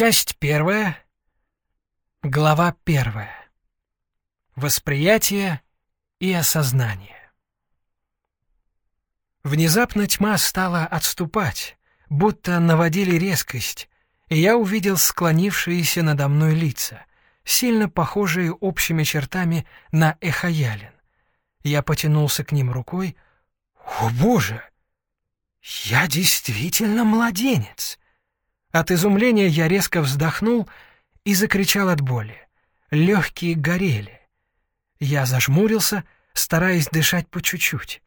Часть первая. Глава первая. Восприятие и осознание. Внезапно тьма стала отступать, будто наводили резкость, и я увидел склонившиеся надо мной лица, сильно похожие общими чертами на эхоялин. Я потянулся к ним рукой. «О, Боже! Я действительно младенец!» От изумления я резко вздохнул и закричал от боли. Легкие горели. Я зажмурился, стараясь дышать по чуть-чуть.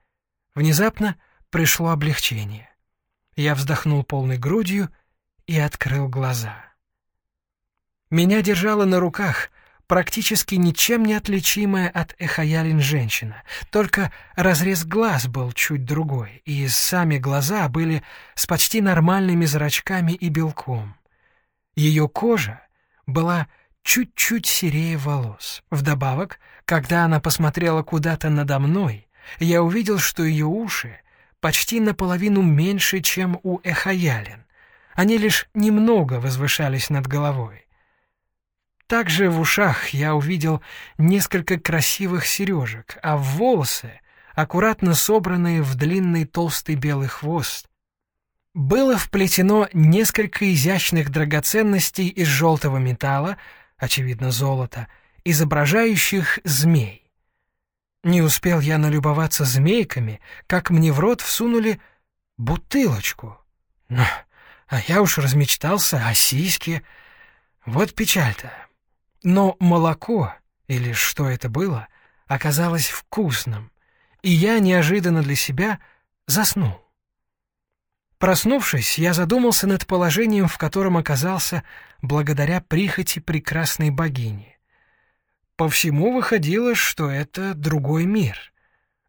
Внезапно пришло облегчение. Я вздохнул полной грудью и открыл глаза. Меня держала на руках практически ничем не отличимая от эхаялин женщина, только разрез глаз был чуть другой, и сами глаза были с почти нормальными зрачками и белком. Ее кожа была чуть-чуть серее волос. Вдобавок, когда она посмотрела куда-то надо мной, я увидел, что ее уши почти наполовину меньше, чем у эхаялин. Они лишь немного возвышались над головой. Также в ушах я увидел несколько красивых сережек, а волосы, аккуратно собранные в длинный толстый белый хвост, было вплетено несколько изящных драгоценностей из желтого металла, очевидно золота, изображающих змей. Не успел я налюбоваться змейками, как мне в рот всунули бутылочку. Ну, а я уж размечтался о сиське. Вот печаль-то. Но молоко, или что это было, оказалось вкусным, и я неожиданно для себя заснул. Проснувшись, я задумался над положением, в котором оказался благодаря прихоти прекрасной богини. По всему выходило, что это другой мир.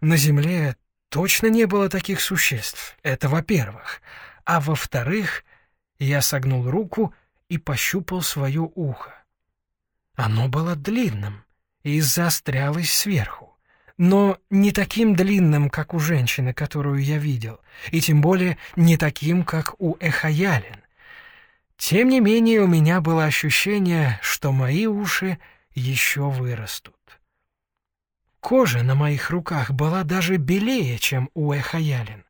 На Земле точно не было таких существ, это во-первых. А во-вторых, я согнул руку и пощупал свое ухо. Оно было длинным и заострялось сверху, но не таким длинным, как у женщины, которую я видел, и тем более не таким, как у Эхаялин. Тем не менее, у меня было ощущение, что мои уши еще вырастут. Кожа на моих руках была даже белее, чем у Эхаялин.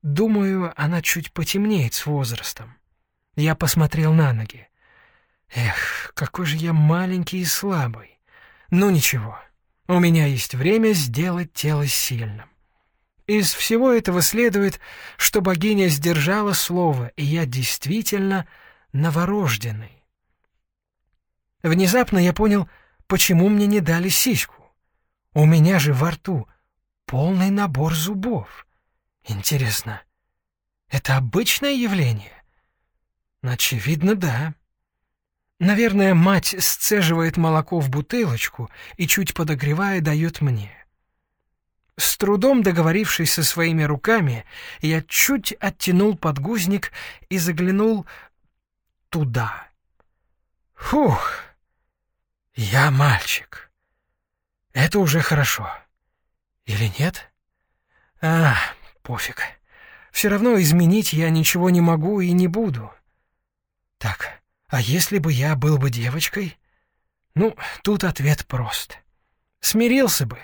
Думаю, она чуть потемнеет с возрастом. Я посмотрел на ноги. Эх, какой же я маленький и слабый. Ну ничего, у меня есть время сделать тело сильным. Из всего этого следует, что богиня сдержала слово, и я действительно новорожденный. Внезапно я понял, почему мне не дали сиську. У меня же во рту полный набор зубов. Интересно, это обычное явление? Очевидно, да. Наверное, мать сцеживает молоко в бутылочку и, чуть подогревая, дает мне. С трудом договорившись со своими руками, я чуть оттянул подгузник и заглянул туда. Фух, я мальчик. Это уже хорошо. Или нет? А, пофиг. Все равно изменить я ничего не могу и не буду. Так, а если бы я был бы девочкой? Ну, тут ответ прост. Смирился бы,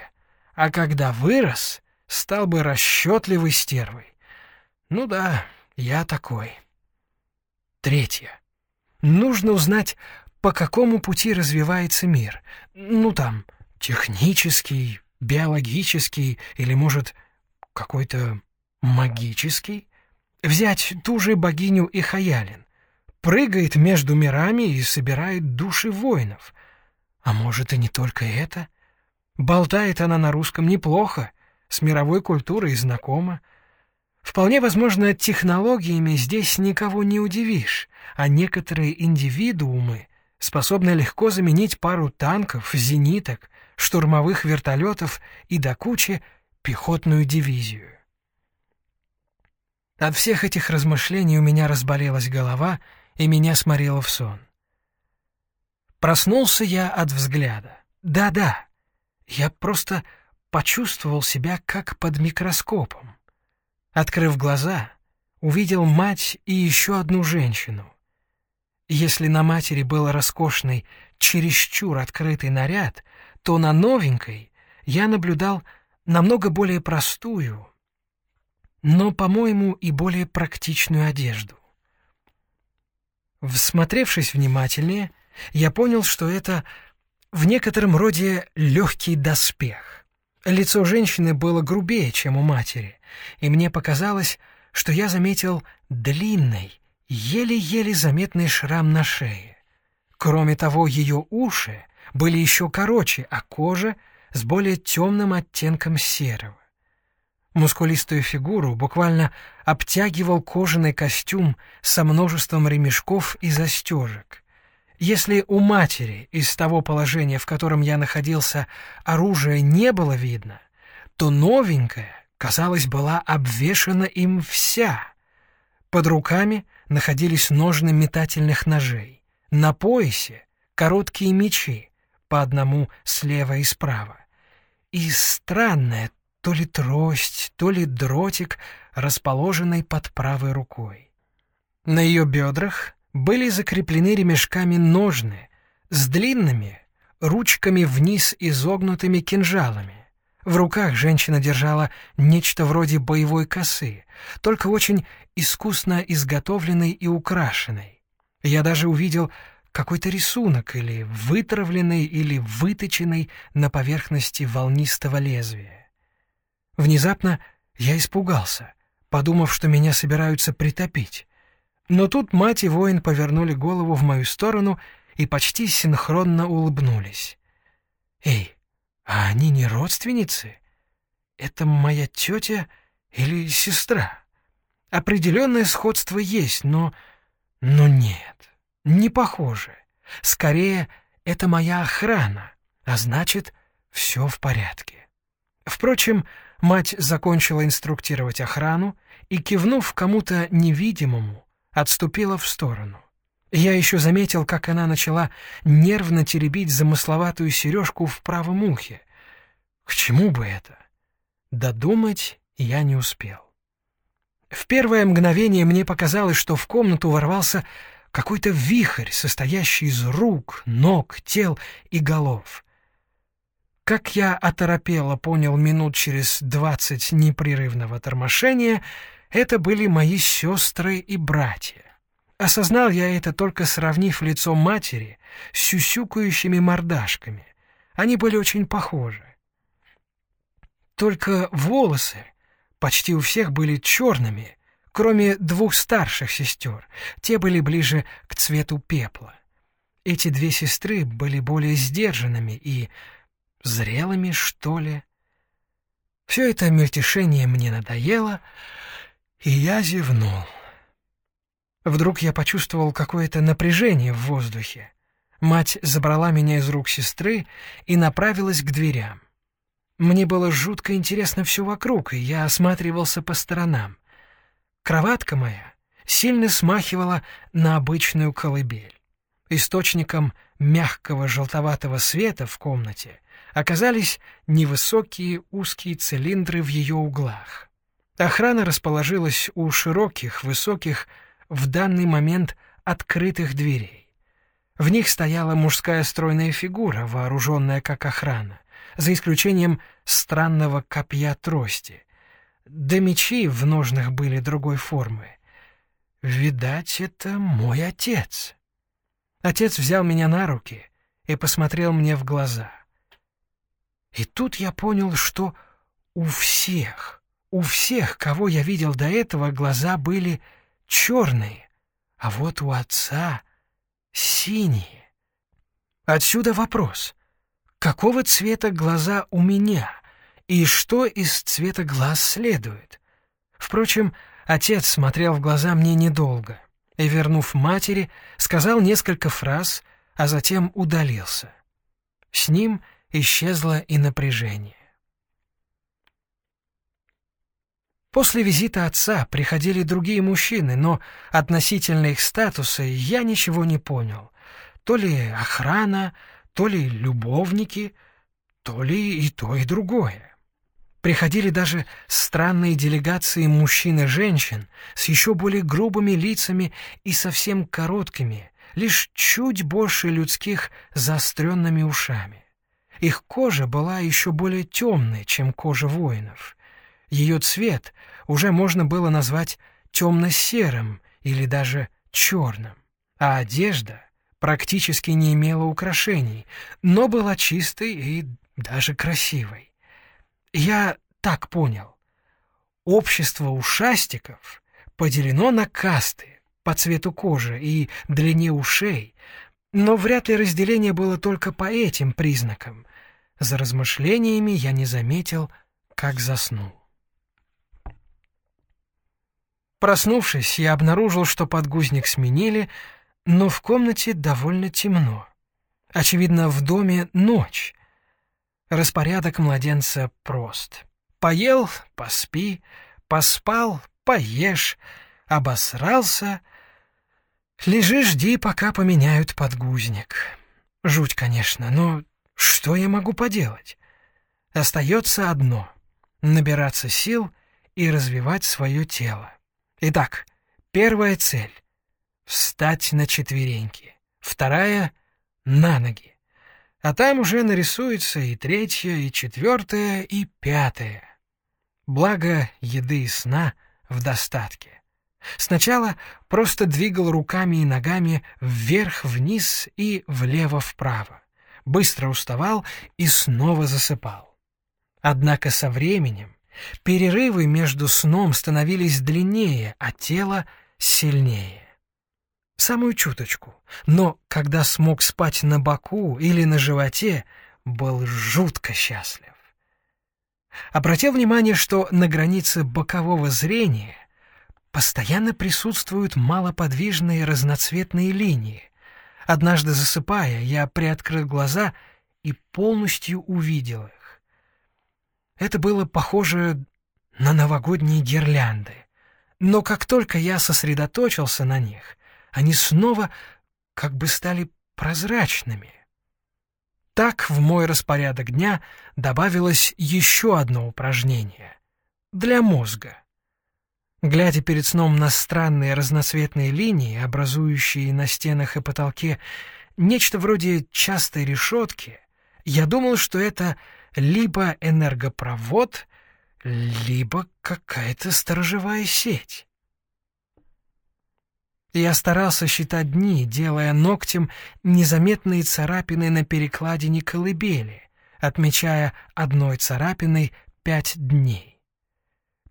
а когда вырос, стал бы расчетливой стервой. Ну да, я такой. Третье. Нужно узнать, по какому пути развивается мир. Ну там, технический, биологический или, может, какой-то магический. Взять ту же богиню Ихаялин прыгает между мирами и собирает души воинов. А может, и не только это? Болтает она на русском неплохо, с мировой культурой знакома. Вполне возможно, технологиями здесь никого не удивишь, а некоторые индивидуумы способны легко заменить пару танков, зениток, штурмовых вертолетов и до кучи пехотную дивизию. От всех этих размышлений у меня разболелась голова — и меня сморило в сон. Проснулся я от взгляда. Да-да, я просто почувствовал себя как под микроскопом. Открыв глаза, увидел мать и еще одну женщину. Если на матери был роскошный, чересчур открытый наряд, то на новенькой я наблюдал намного более простую, но, по-моему, и более практичную одежду. Всмотревшись внимательнее, я понял, что это в некотором роде легкий доспех. Лицо женщины было грубее, чем у матери, и мне показалось, что я заметил длинный, еле-еле заметный шрам на шее. Кроме того, ее уши были еще короче, а кожа с более темным оттенком серого. Мускулистую фигуру буквально обтягивал кожаный костюм со множеством ремешков и застежек. Если у матери из того положения, в котором я находился, оружия не было видно, то новенькая, казалось, была обвешана им вся. Под руками находились ножны метательных ножей, на поясе — короткие мечи, по одному слева и справа. И странная то ли трость, то ли дротик, расположенный под правой рукой. На ее бедрах были закреплены ремешками ножны с длинными, ручками вниз изогнутыми кинжалами. В руках женщина держала нечто вроде боевой косы, только очень искусно изготовленной и украшенной. Я даже увидел какой-то рисунок, или вытравленный, или выточенный на поверхности волнистого лезвия. Внезапно я испугался, подумав, что меня собираются притопить. Но тут мать и воин повернули голову в мою сторону и почти синхронно улыбнулись. «Эй, а они не родственницы? Это моя тетя или сестра? Определенное сходство есть, но... Но нет, не похоже. Скорее, это моя охрана, а значит, все в порядке». Впрочем, мать закончила инструктировать охрану и, кивнув кому-то невидимому, отступила в сторону. Я еще заметил, как она начала нервно теребить замысловатую сережку в правом ухе. К чему бы это? Додумать я не успел. В первое мгновение мне показалось, что в комнату ворвался какой-то вихрь, состоящий из рук, ног, тел и голов. Как я оторопело понял минут через двадцать непрерывного тормошения — это были мои сестры и братья. Осознал я это только сравнив лицо матери с сюсюкающими мордашками. Они были очень похожи. Только волосы почти у всех были черными, кроме двух старших сестер. Те были ближе к цвету пепла. Эти две сестры были более сдержанными и зрелыми, что ли. Все это мельтешение мне надоело, и я зевнул. Вдруг я почувствовал какое-то напряжение в воздухе. Мать забрала меня из рук сестры и направилась к дверям. Мне было жутко интересно все вокруг, и я осматривался по сторонам. Кроватка моя сильно смахивала на обычную колыбель. Источником мягкого желтоватого света в комнате оказались невысокие узкие цилиндры в ее углах. Охрана расположилась у широких, высоких, в данный момент открытых дверей. В них стояла мужская стройная фигура, вооруженная как охрана, за исключением странного копья трости. Да мечи в ножнах были другой формы. Видать, это мой отец. Отец взял меня на руки и посмотрел мне в глаза. И тут я понял, что у всех, у всех, кого я видел до этого, глаза были черные, а вот у отца синие. Отсюда вопрос. Какого цвета глаза у меня, и что из цвета глаз следует? Впрочем, отец смотрел в глаза мне недолго и, вернув матери, сказал несколько фраз, а затем удалился. С ним исчезло и напряжение. После визита отца приходили другие мужчины, но относительно их статуса я ничего не понял. То ли охрана, то ли любовники, то ли и то, и другое. Приходили даже странные делегации мужчин и женщин с еще более грубыми лицами и совсем короткими, лишь чуть больше людских заостренными ушами. Их кожа была еще более темной, чем кожа воинов. Ее цвет уже можно было назвать темно-серым или даже черным, а одежда практически не имела украшений, но была чистой и даже красивой. Я так понял. Общество ушастиков поделено на касты по цвету кожи и длине ушей, но вряд ли разделение было только по этим признакам. За размышлениями я не заметил, как заснул. Проснувшись, я обнаружил, что подгузник сменили, но в комнате довольно темно. Очевидно, в доме ночь. Распорядок младенца прост. Поел — поспи, поспал — поешь, обосрался — лежи, жди, пока поменяют подгузник. Жуть, конечно, но что я могу поделать? Остается одно — набираться сил и развивать свое тело. Итак, первая цель — встать на четвереньки, вторая — на ноги, а там уже нарисуется и третья, и четвертая, и пятая. Благо еды и сна в достатке. Сначала просто двигал руками и ногами вверх-вниз и влево-вправо. Быстро уставал и снова засыпал. Однако со временем Перерывы между сном становились длиннее, а тело — сильнее. Самую чуточку, но когда смог спать на боку или на животе, был жутко счастлив. Обратил внимание, что на границе бокового зрения постоянно присутствуют малоподвижные разноцветные линии. Однажды засыпая, я приоткрыл глаза и полностью увидел их. Это было похоже на новогодние гирлянды. Но как только я сосредоточился на них, они снова как бы стали прозрачными. Так в мой распорядок дня добавилось еще одно упражнение — для мозга. Глядя перед сном на странные разноцветные линии, образующие на стенах и потолке нечто вроде частой решетки, я думал, что это либо энергопровод, либо какая-то сторожевая сеть. Я старался считать дни, делая ногтем незаметные царапины на перекладине колыбели, отмечая одной царапиной пять дней.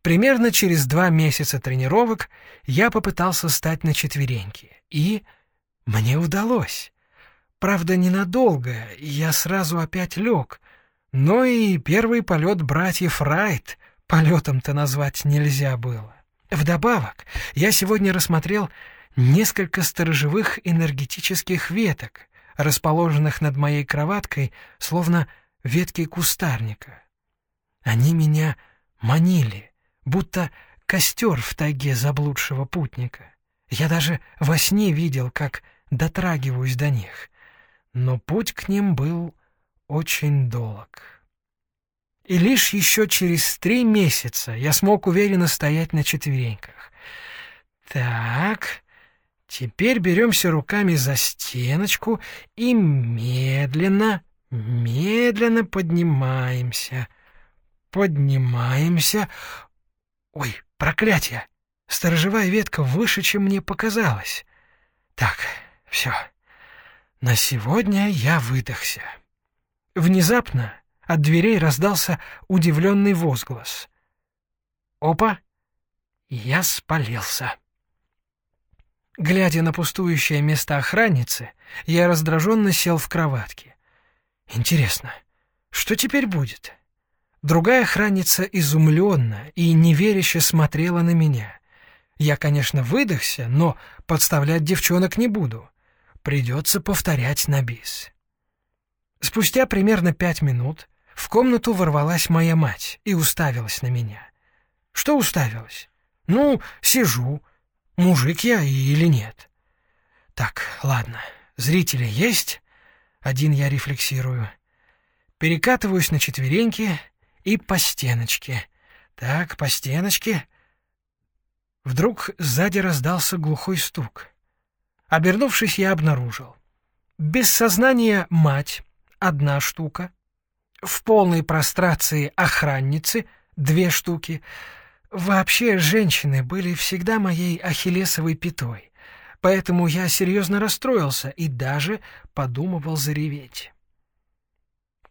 Примерно через два месяца тренировок я попытался стать на четвереньки, и мне удалось. Правда, ненадолго, я сразу опять лег, но и первый полет братьев Райт полетом-то назвать нельзя было. Вдобавок, я сегодня рассмотрел несколько сторожевых энергетических веток, расположенных над моей кроваткой, словно ветки кустарника. Они меня манили, будто костер в тайге заблудшего путника. Я даже во сне видел, как дотрагиваюсь до них, но путь к ним был очень долг. И лишь еще через три месяца я смог уверенно стоять на четвереньках. Так, теперь беремся руками за стеночку и медленно, медленно поднимаемся. Поднимаемся. Ой, проклятие! Сторожевая ветка выше, чем мне показалось. Так, все. На сегодня я выдохся. Внезапно от дверей раздался удивленный возглас. «Опа! Я спалился!» Глядя на пустующее место охранницы, я раздраженно сел в кроватке. «Интересно, что теперь будет?» Другая охранница изумленно и неверяще смотрела на меня. Я, конечно, выдохся, но подставлять девчонок не буду. Придется повторять на бис. Спустя примерно пять минут в комнату ворвалась моя мать и уставилась на меня. Что уставилась? Ну, сижу. Мужик я или нет? Так, ладно. Зрители есть? Один я рефлексирую. Перекатываюсь на четвереньки и по стеночке. Так, по стеночке. Вдруг сзади раздался глухой стук. Обернувшись, я обнаружил. Без сознания мать — одна штука. В полной прострации охранницы — две штуки. Вообще, женщины были всегда моей ахиллесовой пятой, поэтому я серьезно расстроился и даже подумывал зареветь.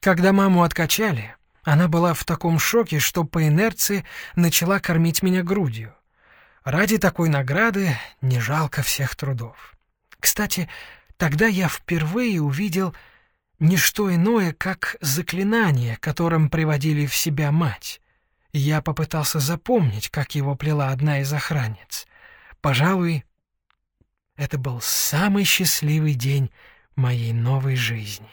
Когда маму откачали, она была в таком шоке, что по инерции начала кормить меня грудью. Ради такой награды не жалко всех трудов. Кстати, тогда я впервые увидел не что иное, как заклинание, которым приводили в себя мать. Я попытался запомнить, как его плела одна из охранниц. Пожалуй, это был самый счастливый день моей новой жизни.